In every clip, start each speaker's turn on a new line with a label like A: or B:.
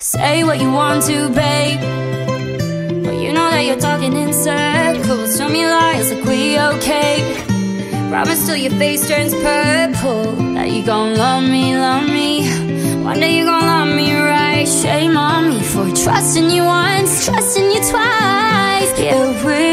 A: Say what you want to, babe. But you know that you're talking in circles. Tell me lies like we okay? Promise till your face turns purple That you gon' love me, love me. One day you gon' love me right. Shame on me for trusting you once Trusting you twice. Yeah. we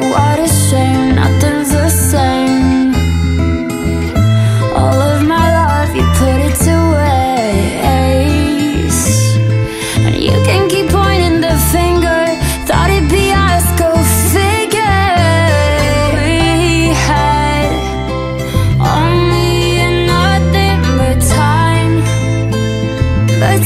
A: what a shame, nothing's the same. All of my love, you put it to waste. And you can keep pointing the finger Thought it'd be us, go figure. We had only nothing but time But